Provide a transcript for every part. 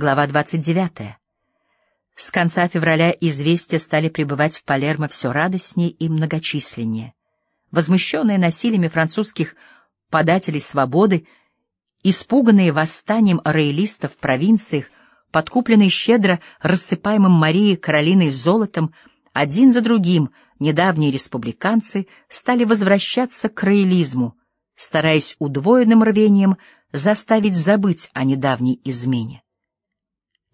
Глава 29. С конца февраля известия стали прибывать в Палермо все радостнее и многочисленнее. Возмущенные насилиями французских подателей свободы, испуганные восстанием роялистов в провинциях, подкупленные щедро рассыпаемым Марией Каролиной золотом, один за другим недавние республиканцы стали возвращаться к роялизму, стараясь удвоенным рвением заставить забыть о недавней измене.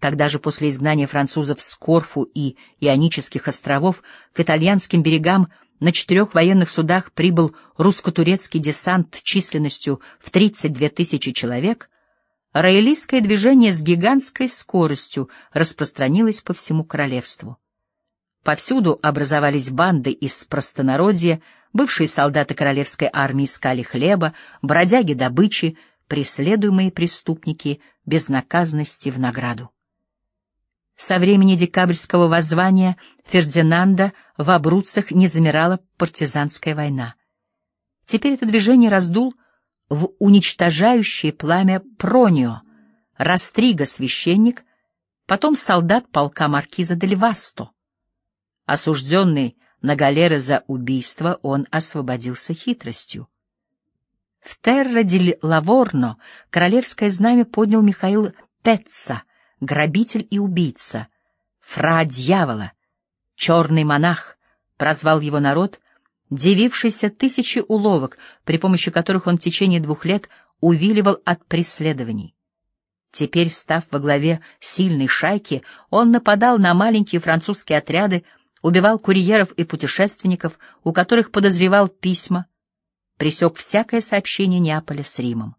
Когда же после изгнания французов с Корфу и Ионических островов к итальянским берегам на четырех военных судах прибыл русско-турецкий десант численностью в 32 тысячи человек, роялистское движение с гигантской скоростью распространилось по всему королевству. Повсюду образовались банды из простонародья, бывшие солдаты королевской армии искали хлеба, бродяги добычи, преследуемые преступники безнаказанности в награду. Со времени декабрьского воззвания Фердинанда в Абруцах не замирала партизанская война. Теперь это движение раздул в уничтожающее пламя Пронио, Растрига священник, потом солдат полка маркиза дель Васто. Осужденный на галеры за убийство, он освободился хитростью. В Терра-дель-Лаворно королевское знамя поднял Михаил Петца — грабитель и убийца, фра дьявола, черный монах, прозвал его народ, дивившийся тысячи уловок, при помощи которых он в течение двух лет увиливал от преследований. Теперь, став во главе сильной шайки, он нападал на маленькие французские отряды, убивал курьеров и путешественников, у которых подозревал письма, пресек всякое сообщение Неаполя с Римом.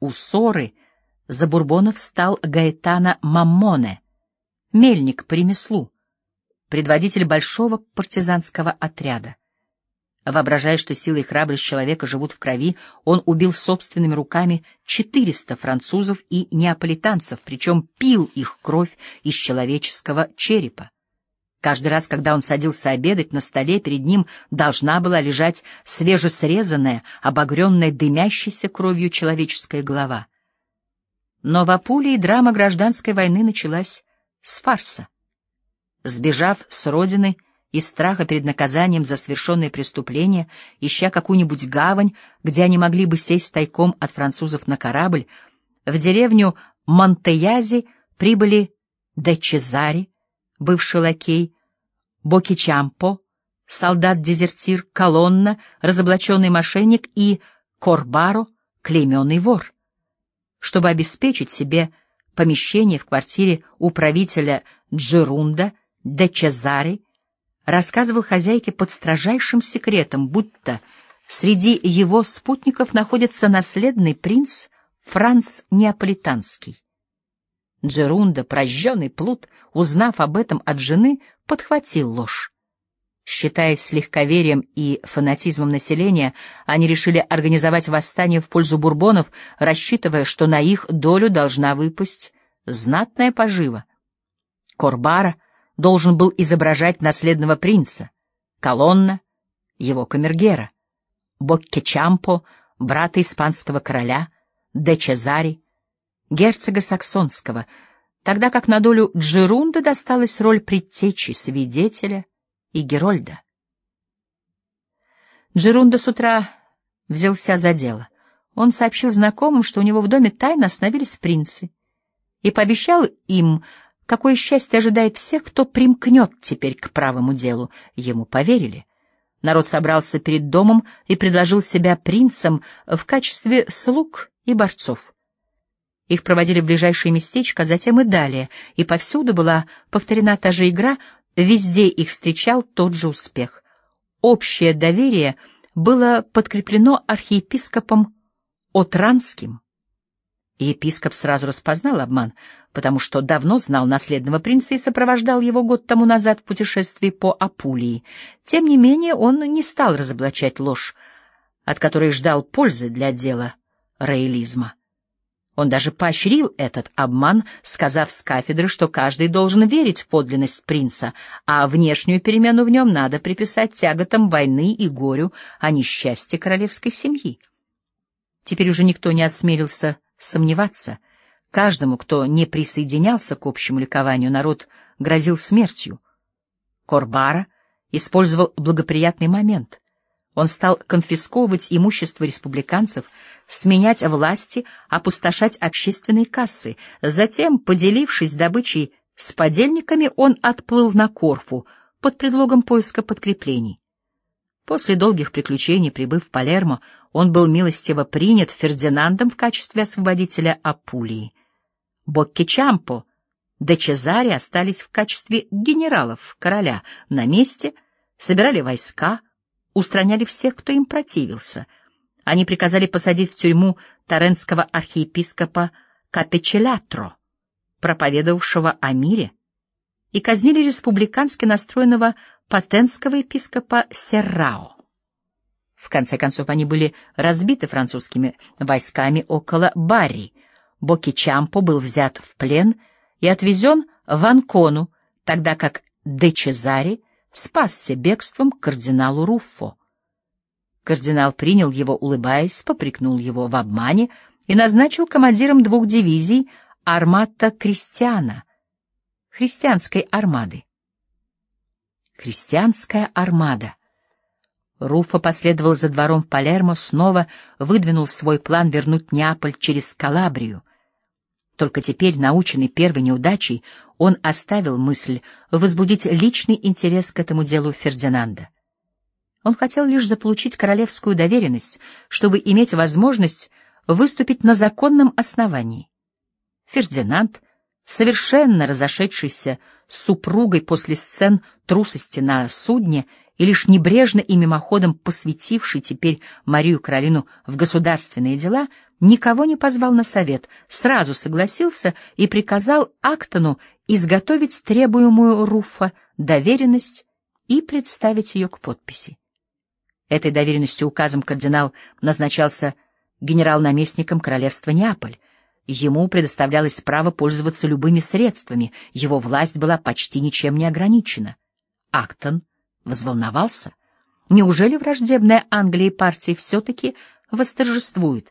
У Соры — за Бурбонов стал Гаэтана Маммоне, мельник по ремеслу, предводитель большого партизанского отряда. Воображая, что сила и храбрость человека живут в крови, он убил собственными руками 400 французов и неаполитанцев, причем пил их кровь из человеческого черепа. Каждый раз, когда он садился обедать, на столе перед ним должна была лежать свежесрезанная, обогренная дымящейся кровью человеческая голова. Но в Апулии драма гражданской войны началась с фарса. Сбежав с родины из страха перед наказанием за совершенные преступления, ища какую-нибудь гавань, где они могли бы сесть тайком от французов на корабль, в деревню Монтеязи прибыли Де Чезари, бывший лакей, Бокичампо, солдат-дезертир, Колонна, разоблаченный мошенник и Корбаро, клейменный вор чтобы обеспечить себе помещение в квартире управителя Джерунда де Чезари, рассказывал хозяйке под строжайшим секретом, будто среди его спутников находится наследный принц Франц Неаполитанский. Джерунда, прожженный плут, узнав об этом от жены, подхватил ложь. Считаясь с легковерием и фанатизмом населения, они решили организовать восстание в пользу бурбонов, рассчитывая, что на их долю должна выпасть знатная пожива. Корбара должен был изображать наследного принца, Колонна — его камергера, Боккечампо — брата испанского короля, де Чезари — герцога саксонского, тогда как на долю Джерунда досталась роль предтечи свидетеля — и Герольда. Джерунда с утра взялся за дело. Он сообщил знакомым, что у него в доме тайно остановились принцы, и пообещал им, какое счастье ожидает всех, кто примкнет теперь к правому делу. Ему поверили. Народ собрался перед домом и предложил себя принцам в качестве слуг и борцов. Их проводили в ближайшее местечко, а затем и далее, и повсюду была повторена та же игра, Везде их встречал тот же успех. Общее доверие было подкреплено архиепископом Отранским. епископ сразу распознал обман, потому что давно знал наследного принца и сопровождал его год тому назад в путешествии по Апулии. Тем не менее он не стал разоблачать ложь, от которой ждал пользы для дела роялизма. Он даже поощрил этот обман, сказав с кафедры, что каждый должен верить в подлинность принца, а внешнюю перемену в нем надо приписать тяготам войны и горю о несчастье королевской семьи. Теперь уже никто не осмелился сомневаться. Каждому, кто не присоединялся к общему ликованию, народ грозил смертью. Корбара использовал благоприятный момент. Он стал конфисковывать имущество республиканцев, сменять власти, опустошать общественные кассы. Затем, поделившись добычей с подельниками, он отплыл на Корфу под предлогом поиска подкреплений. После долгих приключений, прибыв в Палермо, он был милостиво принят Фердинандом в качестве освободителя Апулии. Боккичампо де Чезаре остались в качестве генералов короля на месте, собирали войска, устраняли всех, кто им противился. Они приказали посадить в тюрьму таренского архиепископа Капечелятро, проповедовавшего о мире, и казнили республикански настроенного патенского епископа Серрао. В конце концов, они были разбиты французскими войсками около Барри. Бокичампо был взят в плен и отвезен в Анкону, тогда как де Чезари спасся бегством к кардиналу Руффо. Кардинал принял его, улыбаясь, попрекнул его в обмане и назначил командиром двух дивизий Армата Кристиана, христианской армады. Христианская армада. Руфа последовал за двором Палермо, снова выдвинул свой план вернуть Неаполь через Калабрию. Только теперь, наученный первой неудачей, он оставил мысль возбудить личный интерес к этому делу Фердинанда. Он хотел лишь заполучить королевскую доверенность, чтобы иметь возможность выступить на законном основании. Фердинанд, совершенно разошедшийся с супругой после сцен трусости на судне и лишь небрежно и мимоходом посвятивший теперь Марию Каролину в государственные дела, никого не позвал на совет, сразу согласился и приказал Актону изготовить требуемую Руфа доверенность и представить ее к подписи. Этой доверенностью указом кардинал назначался генерал-наместником королевства Неаполь, Ему предоставлялось право пользоваться любыми средствами, его власть была почти ничем не ограничена. Актон взволновался. Неужели враждебная Англии партия все-таки восторжествует?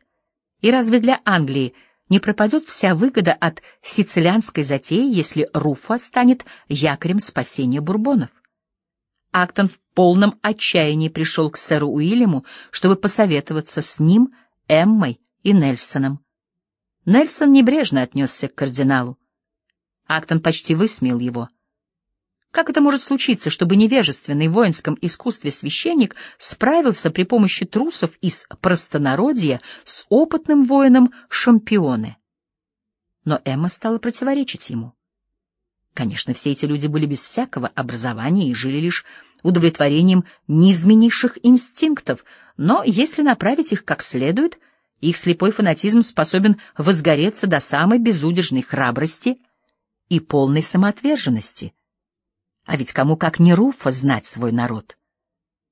И разве для Англии не пропадет вся выгода от сицилианской затеи, если Руфа станет якорем спасения бурбонов? Актон в полном отчаянии пришел к сэру Уильяму, чтобы посоветоваться с ним, Эммой и Нельсоном. Нельсон небрежно отнесся к кардиналу. Актон почти высмеял его. Как это может случиться, чтобы невежественный в воинском искусстве священник справился при помощи трусов из простонародья с опытным воином шампионы? Но Эмма стала противоречить ему. Конечно, все эти люди были без всякого образования и жили лишь удовлетворением низменнейших инстинктов, но если направить их как следует — их слепой фанатизм способен возгореться до самой безудержной храбрости и полной самоотверженности. А ведь кому как не Руфа знать свой народ?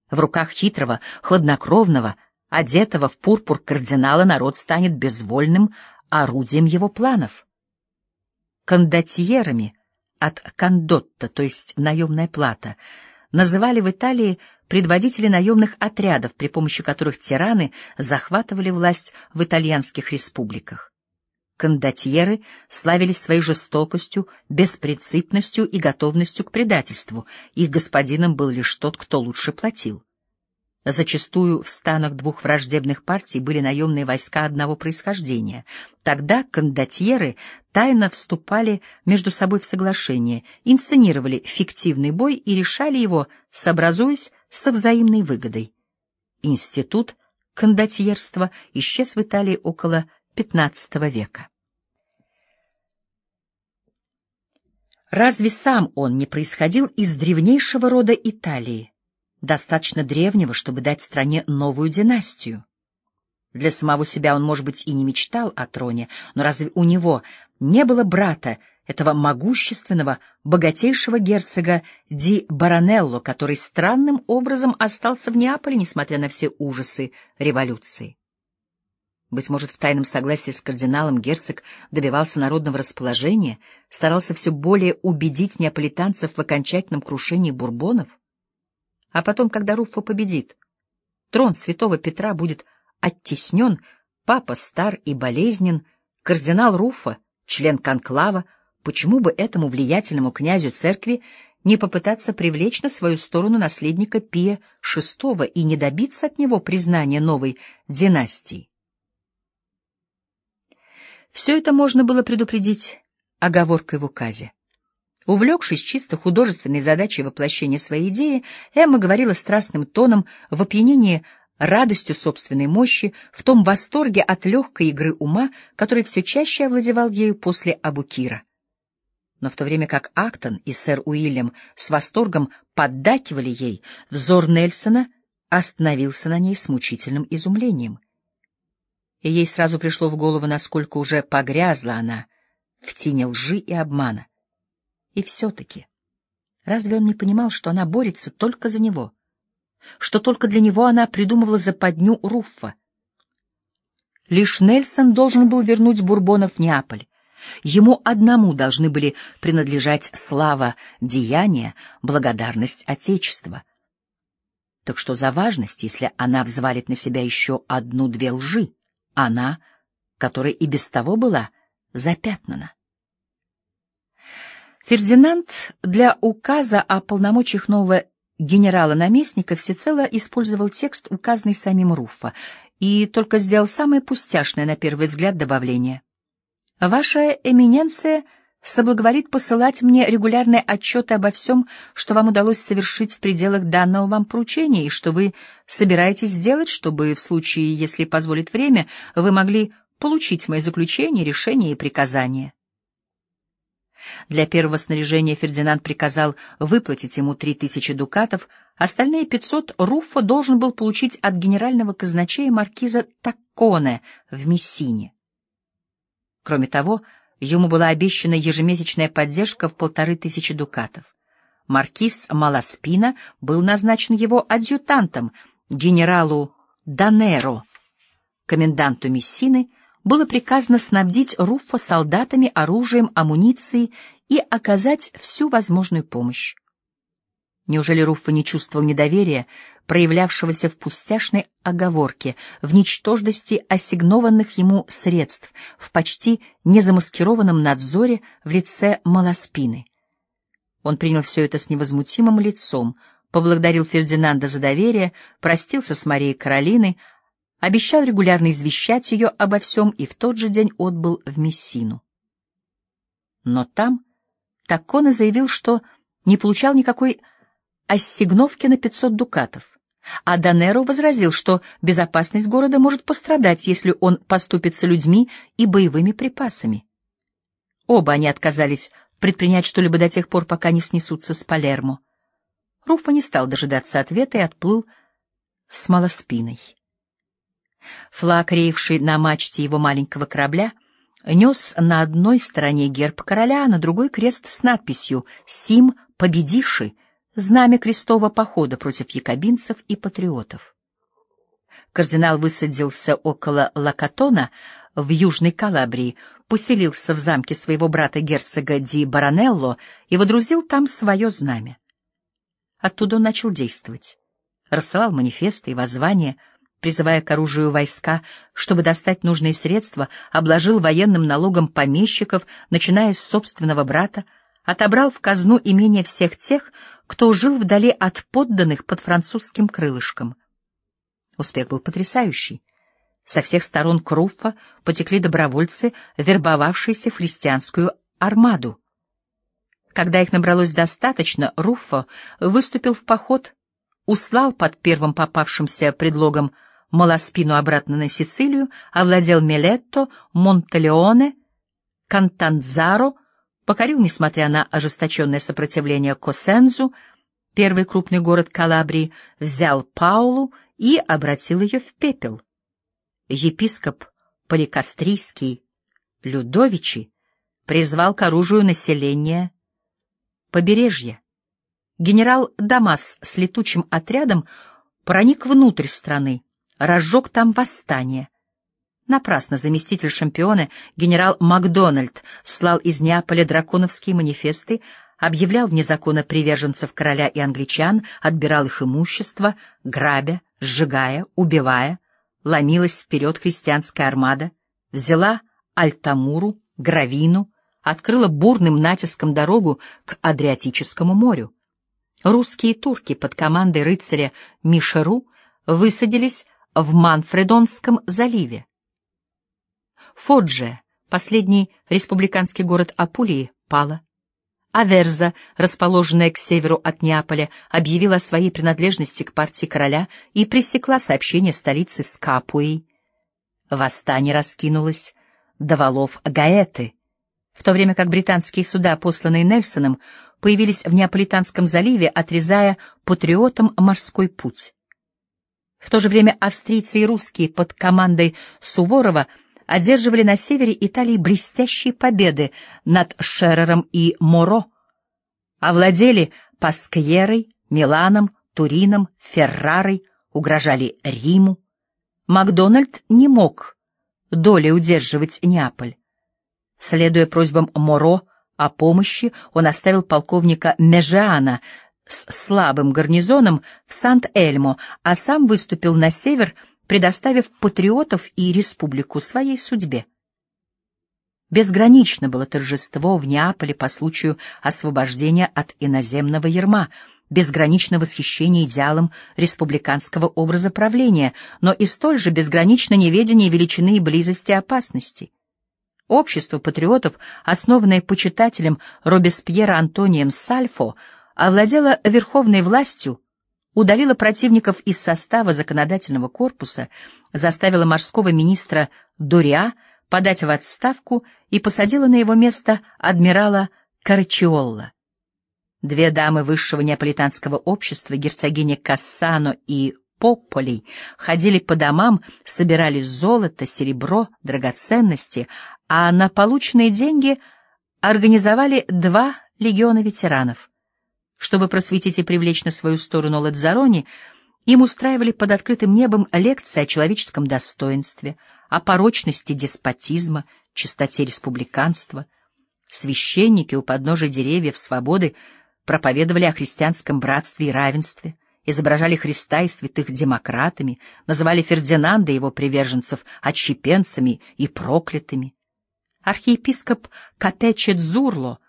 В руках хитрого, хладнокровного, одетого в пурпур кардинала народ станет безвольным орудием его планов. Кондотьерами от кондотта, то есть наемная плата, называли в Италии предводители наемных отрядов, при помощи которых тираны захватывали власть в итальянских республиках. Кондотьеры славились своей жестокостью, беспринципностью и готовностью к предательству. Их господином был лишь тот, кто лучше платил. Зачастую в станах двух враждебных партий были наемные войска одного происхождения. Тогда кондотьеры тайно вступали между собой в соглашение, инсценировали фиктивный бой и решали его, сообразуясь со взаимной выгодой. Институт кондотьерства исчез в Италии около XV века. Разве сам он не происходил из древнейшего рода Италии? достаточно древнего, чтобы дать стране новую династию. Для самого себя он, может быть, и не мечтал о троне, но разве у него не было брата, этого могущественного, богатейшего герцога Ди Баранелло, который странным образом остался в Неаполе, несмотря на все ужасы революции? Быть может, в тайном согласии с кардиналом герцог добивался народного расположения, старался все более убедить неаполитанцев в окончательном крушении бурбонов? А потом, когда Руффо победит, трон святого Петра будет оттеснен, папа стар и болезнен, кардинал Руффо, член конклава, почему бы этому влиятельному князю церкви не попытаться привлечь на свою сторону наследника Пия VI и не добиться от него признания новой династии? Все это можно было предупредить оговоркой в указе. Увлекшись чисто художественной задачей воплощения своей идеи, Эмма говорила страстным тоном в опьянении радостью собственной мощи, в том восторге от легкой игры ума, который все чаще овладевал ею после Абукира. Но в то время как Актон и сэр Уильям с восторгом поддакивали ей, взор Нельсона остановился на ней с мучительным изумлением. И ей сразу пришло в голову, насколько уже погрязла она в тени лжи и обмана. И все-таки, разве он не понимал, что она борется только за него, что только для него она придумывала западню Руффа? Лишь Нельсон должен был вернуть Бурбонов в Неаполь. Ему одному должны были принадлежать слава деяния, благодарность Отечества. Так что за важность, если она взвалит на себя еще одну-две лжи, она, которая и без того была запятнана? Фердинанд для указа о полномочиях нового генерала-наместника всецело использовал текст, указанный самим Руффа, и только сделал самое пустяшное на первый взгляд добавление. «Ваша эминенция соблаговорит посылать мне регулярные отчеты обо всем, что вам удалось совершить в пределах данного вам поручения и что вы собираетесь сделать, чтобы в случае, если позволит время, вы могли получить мои заключения, решения и приказания». Для первого снаряжения Фердинанд приказал выплатить ему три тысячи дукатов, остальные пятьсот Руффа должен был получить от генерального казначея маркиза Такконе в Мессине. Кроме того, ему была обещана ежемесячная поддержка в полторы тысячи дукатов. Маркиз Маласпина был назначен его адъютантом, генералу Данеро, коменданту Мессины, было приказано снабдить Руффа солдатами, оружием, амуницией и оказать всю возможную помощь. Неужели Руффа не чувствовал недоверия, проявлявшегося в пустяшной оговорке, в ничтожности ассигнованных ему средств, в почти незамаскированном надзоре в лице Малоспины? Он принял все это с невозмутимым лицом, поблагодарил Фердинанда за доверие, простился с Марией Каролиной, обещал регулярно извещать ее обо всем и в тот же день отбыл в Мессину. Но там Такконе заявил, что не получал никакой ассигновки на 500 дукатов, а Данеро возразил, что безопасность города может пострадать, если он поступится людьми и боевыми припасами. Оба они отказались предпринять что-либо до тех пор, пока не снесутся с Палермо. Руфа не стал дожидаться ответа и отплыл с малоспиной. Флаг, реевший на мачте его маленького корабля, нес на одной стороне герб короля, а на другой крест с надписью «Сим победиши», знамя крестового похода против якобинцев и патриотов. Кардинал высадился около Лакатона в Южной Калабрии, поселился в замке своего брата герцога Ди Баранелло и водрузил там свое знамя. Оттуда он начал действовать. Рассылал манифесты и воззвания — призывая к оружию войска, чтобы достать нужные средства, обложил военным налогом помещиков, начиная с собственного брата, отобрал в казну имения всех тех, кто жил вдали от подданных под французским крылышком. Успех был потрясающий. Со всех сторон Круффа потекли добровольцы, вербовавшиеся в христианскую армаду. Когда их набралось достаточно, Руффо выступил в поход, услал под первым попавшимся предлогом Маласпину обратно на Сицилию, овладел Мелетто, Монтелеоне, Кантанзаро, покорил, несмотря на ожесточенное сопротивление Косензу, первый крупный город Калабрии, взял Паулу и обратил ее в пепел. Епископ Поликастрийский Людовичи призвал к оружию население побережья. Генерал Дамас с летучим отрядом проник внутрь страны, разжег там восстание. Напрасно заместитель шампиона генерал Макдональд слал из Неаполя драконовские манифесты, объявлял вне закона приверженцев короля и англичан, отбирал их имущество, грабя, сжигая, убивая, ломилась вперед христианская армада, взяла Альтамуру, Гравину, открыла бурным натиском дорогу к Адриатическому морю. Русские турки под командой рыцаря Мишеру высадились в Манфредонском заливе. Фодже, последний республиканский город Апулии, пала. Аверза, расположенная к северу от Неаполя, объявила о своей принадлежности к партии короля и пресекла сообщение столицы с Капуей. Восстание раскинулось до валов Гаэты, в то время как британские суда, посланные Нельсоном, появились в Неаполитанском заливе, отрезая патриотам морской путь. В то же время австрийцы и русские под командой Суворова одерживали на севере Италии блестящие победы над Шерером и Моро, овладели Паскьерой, Миланом, Турином, Феррарой, угрожали Риму. Макдональд не мог долей удерживать Неаполь. Следуя просьбам Моро о помощи, он оставил полковника Межиана с слабым гарнизоном в Сант-Эльмо, а сам выступил на север, предоставив патриотов и республику своей судьбе. Безгранично было торжество в Неаполе по случаю освобождения от иноземного ярма, безгранично восхищение идеалом республиканского образа правления, но и столь же безгранично неведение величины и близости опасности. Общество патриотов, основанное почитателем Робеспьера Антонием Сальфо, овладело верховной властью, удалило противников из состава законодательного корпуса, заставило морского министра Дуриа подать в отставку и посадило на его место адмирала Карачиолла. Две дамы высшего неаполитанского общества, герцогиня Кассано и Попполей, ходили по домам, собирали золото, серебро, драгоценности, а на полученные деньги организовали два легиона ветеранов. Чтобы просветить и привлечь на свою сторону Ладзарони, им устраивали под открытым небом лекции о человеческом достоинстве, о порочности деспотизма, чистоте республиканства. Священники у подножия деревьев свободы проповедовали о христианском братстве и равенстве, изображали Христа и святых демократами, называли Фердинанда и его приверженцев отщепенцами и проклятыми архиепископ Капече Дзурло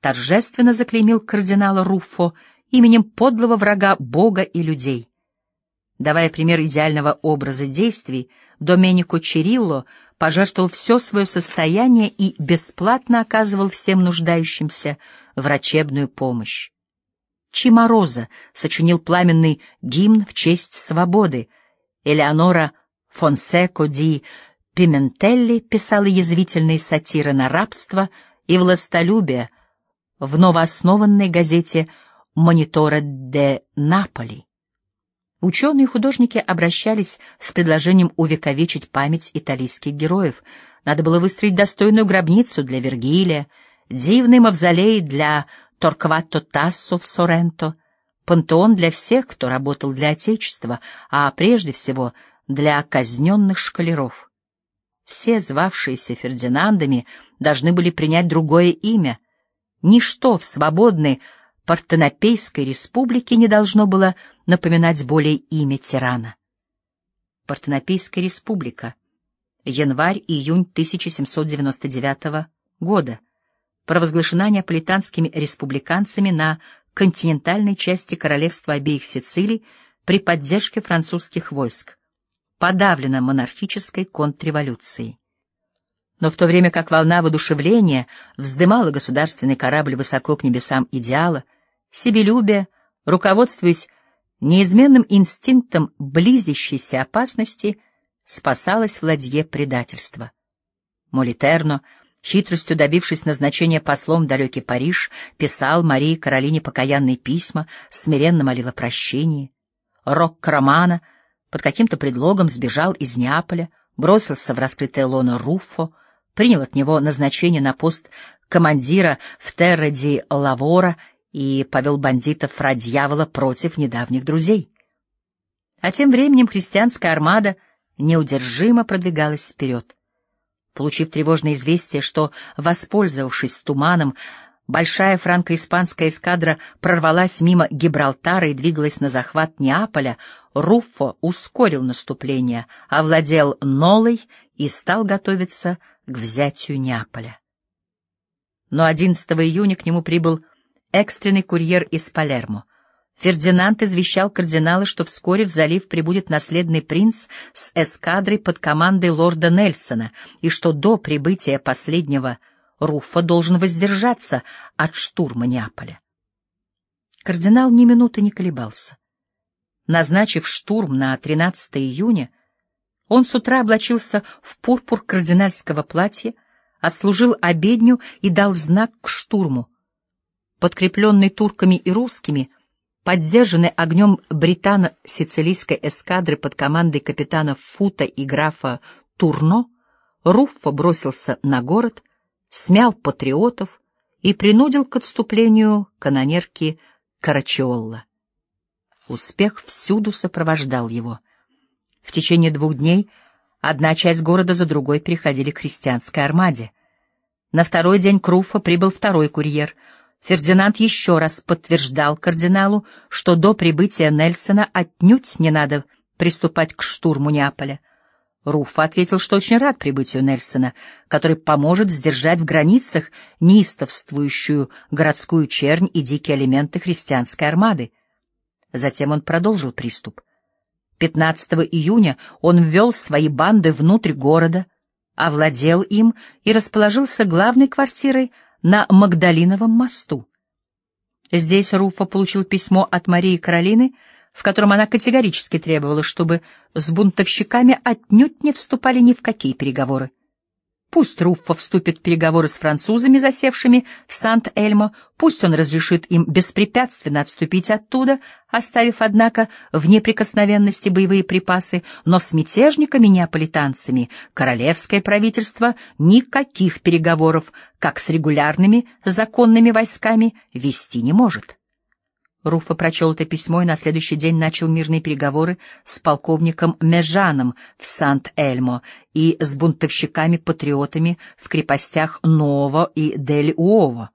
торжественно заклеймил кардинала Руффо именем подлого врага Бога и людей. Давая пример идеального образа действий, Доменико Черилло пожертвовал все свое состояние и бесплатно оказывал всем нуждающимся врачебную помощь. Чимороза сочинил пламенный гимн в честь свободы. Элеонора Фонсеко ди Пиментелли писала язвительные сатиры на рабство и властолюбие в новооснованной газете «Монитора де Наполи». Ученые и художники обращались с предложением увековечить память итальянских героев. Надо было выстроить достойную гробницу для Вергилия, дивный мавзолей для Торквато Тассо в Соренто, пантеон для всех, кто работал для Отечества, а прежде всего для казненных шкалеров. Все звавшиеся Фердинандами должны были принять другое имя. Ничто в свободной Партенопейской республике не должно было напоминать более имя тирана. Партенопейская республика. Январь-июнь 1799 года. Провозглашена неаполитанскими республиканцами на континентальной части королевства обеих Сицилий при поддержке французских войск подавлена монархической контрреволюцией. Но в то время как волна воодушевления вздымала государственный корабль высоко к небесам идеала, себелюбие, руководствуясь неизменным инстинктом близящейся опасности, спасалось в ладье предательства. Молитерно, хитростью добившись назначения послом в далекий Париж, писал Марии Каролине покаянные письма, смиренно молил о прощении. Рок Романа — под каким-то предлогом сбежал из Неаполя, бросился в раскрытое лоно Руффо, принял от него назначение на пост командира в Терре Лавора и повел бандитов фра дьявола против недавних друзей. А тем временем христианская армада неудержимо продвигалась вперед. Получив тревожное известие, что, воспользовавшись туманом, Большая франко-испанская эскадра прорвалась мимо Гибралтара и двигалась на захват Неаполя, Руффо ускорил наступление, овладел Нолой и стал готовиться к взятию Неаполя. Но 11 июня к нему прибыл экстренный курьер из Палермо. Фердинанд извещал кардинала, что вскоре в залив прибудет наследный принц с эскадрой под командой лорда Нельсона, и что до прибытия последнего Руффа должен воздержаться от штурма Неаполя. Кардинал ни минуты не колебался. Назначив штурм на 13 июня, он с утра облачился в пурпур кардинальского платья, отслужил обедню и дал знак к штурму. Подкрепленный турками и русскими, поддержанный огнем британо-сицилийской эскадры под командой капитана Фута и графа Турно, Руффа бросился на город, смял патриотов и принудил к отступлению канонерки Карачиолла. Успех всюду сопровождал его. В течение двух дней одна часть города за другой переходили к христианской армаде. На второй день Круфа прибыл второй курьер. Фердинанд еще раз подтверждал кардиналу, что до прибытия Нельсона отнюдь не надо приступать к штурму Неаполя. Руффа ответил, что очень рад прибытию Нельсона, который поможет сдержать в границах неистовствующую городскую чернь и дикие элементы христианской армады. Затем он продолжил приступ. 15 июня он ввел свои банды внутрь города, овладел им и расположился главной квартирой на Магдалиновом мосту. Здесь Руфа получил письмо от Марии Каролины, в котором она категорически требовала, чтобы с бунтовщиками отнюдь не вступали ни в какие переговоры. Пусть Руффа вступит в переговоры с французами, засевшими в Сант-Эльмо, пусть он разрешит им беспрепятственно отступить оттуда, оставив, однако, в неприкосновенности боевые припасы, но с мятежниками-неаполитанцами королевское правительство никаких переговоров, как с регулярными законными войсками, вести не может. Руфа прочел это письмо и на следующий день начал мирные переговоры с полковником Межаном в Сант-Эльмо и с бунтовщиками-патриотами в крепостях Ново и Дель-Уово.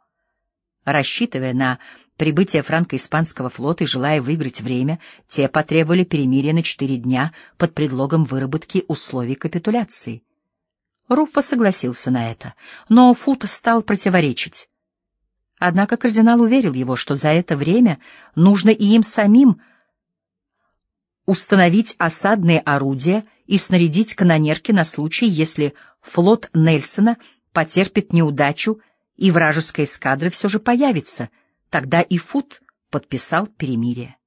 Рассчитывая на прибытие франко-испанского флота и желая выиграть время, те потребовали перемирия на четыре дня под предлогом выработки условий капитуляции. Руффа согласился на это, но Фут стал противоречить. Однако кардинал уверил его, что за это время нужно и им самим установить осадные орудия и снарядить канонерки на случай, если флот Нельсона потерпит неудачу и вражеская эскадра все же появится, тогда и Фут подписал перемирие.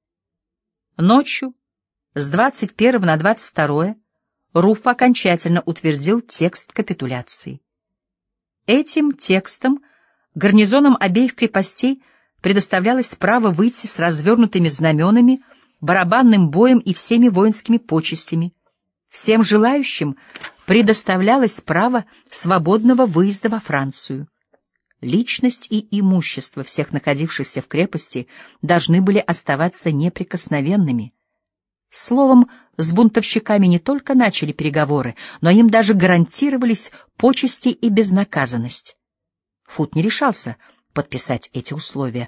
Ночью с 21 на 22 Руф окончательно утвердил текст капитуляции. Этим текстом гарнизонам обеих крепостей предоставлялось право выйти с развернутыми знаменами, барабанным боем и всеми воинскими почестями. Всем желающим предоставлялось право свободного выезда во Францию. Личность и имущество всех находившихся в крепости должны были оставаться неприкосновенными. Словом, с бунтовщиками не только начали переговоры, но им даже гарантировались почести и безнаказанность. Фут не решался подписать эти условия.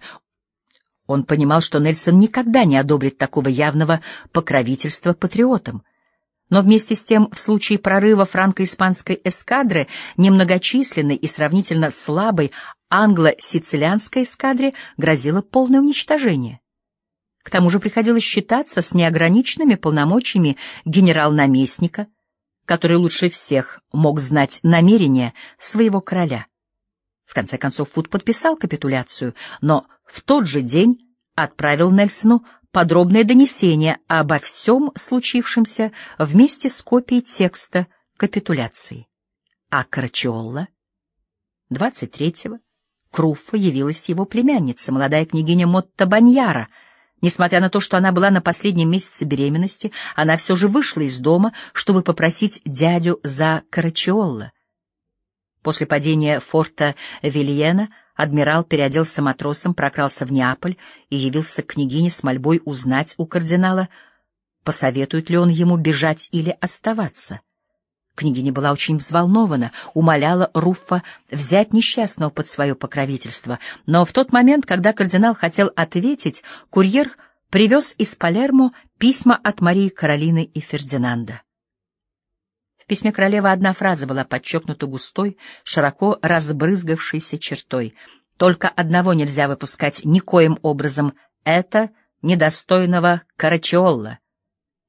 Он понимал, что Нельсон никогда не одобрит такого явного покровительства патриотам. Но вместе с тем, в случае прорыва франко-испанской эскадры, немногочисленной и сравнительно слабой англо-сицилианской эскадре грозило полное уничтожение. К тому же приходилось считаться с неограниченными полномочиями генерал-наместника, который лучше всех мог знать намерения своего короля. В конце концов, Фуд подписал капитуляцию, но в тот же день отправил Нельсону подробное донесение обо всем случившемся вместе с копией текста капитуляции. А Карачиолла 23-го Круффа явилась его племянница, молодая княгиня Мотта Баньяра. Несмотря на то, что она была на последнем месяце беременности, она все же вышла из дома, чтобы попросить дядю за Карачиолла. После падения форта Вильена адмирал переоделся матросом, прокрался в Неаполь и явился к княгине с мольбой узнать у кардинала, посоветует ли он ему бежать или оставаться. Княгиня была очень взволнована, умоляла Руффа взять несчастного под свое покровительство, но в тот момент, когда кардинал хотел ответить, курьер привез из Палермо письма от Марии Каролины и Фердинанда. Письме королевы одна фраза была подчеркнута густой, широко разбрызгавшейся чертой. Только одного нельзя выпускать никоим образом — это недостойного Карачиолла.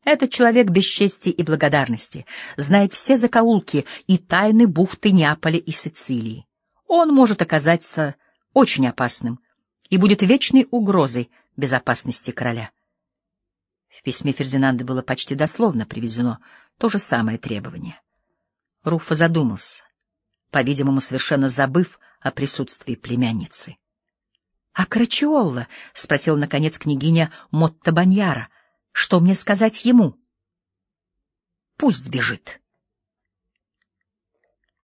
Этот человек без чести и благодарности, знает все закоулки и тайны бухты Неаполя и Сицилии. Он может оказаться очень опасным и будет вечной угрозой безопасности короля. В письме Фердинанда было почти дословно приведено то же самое требование. Руффа задумался, по-видимому, совершенно забыв о присутствии племянницы. — А Крачиолла? — спросила, наконец, княгиня Мотта Баньяра. — Что мне сказать ему? — Пусть бежит.